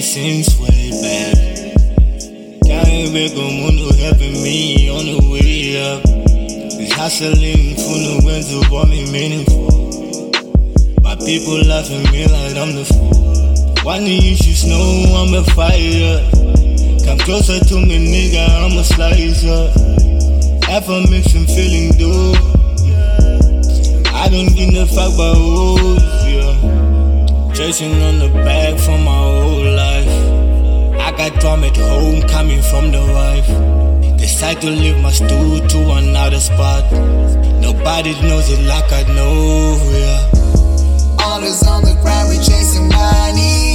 since way back. Kayibeka umuntu helping me on the way up. This hustling funa wenza me meaningful. My people laughing me like I'm the fool. Why you should know I'm a fire? Come closer to me, nigga, I'm a slicer. Ever mixing feeling dope. I don't give a fuck about yeah. Chasing on the bag for my whole life. I got drum at home coming from the wife. Decide to leave my stool to another spot. Nobody knows it like I know, yeah. All is on the grind, we chasing money,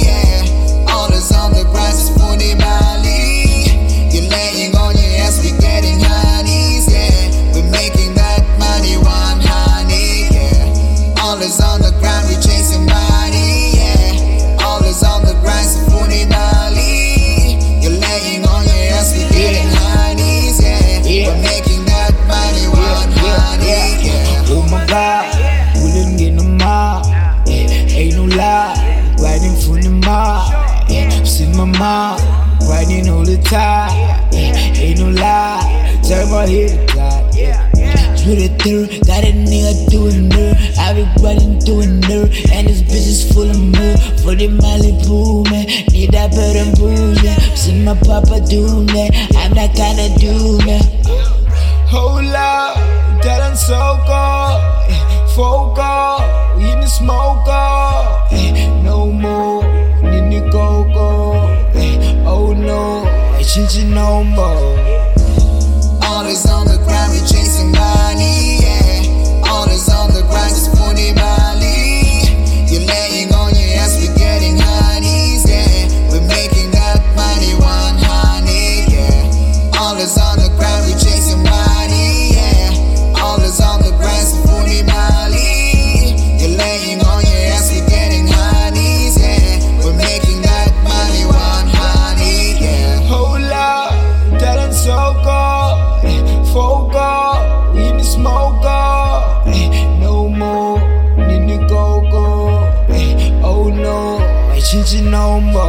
see riding all the time. Ain't no lie, head to God. Yeah. Split it through, got a nigga doing her. I be running doing her, and this bitch is full of mud. For the Malibu, man, need that better booze, yeah. See my papa do that, I'm that kind of dude, man. Hold up, that I'm so. Focus, we in the smoke up. you no more. All is on the ground. we chasing money, yeah. All is on the just money. You're we getting. We making that money one honey, yeah. All is on the my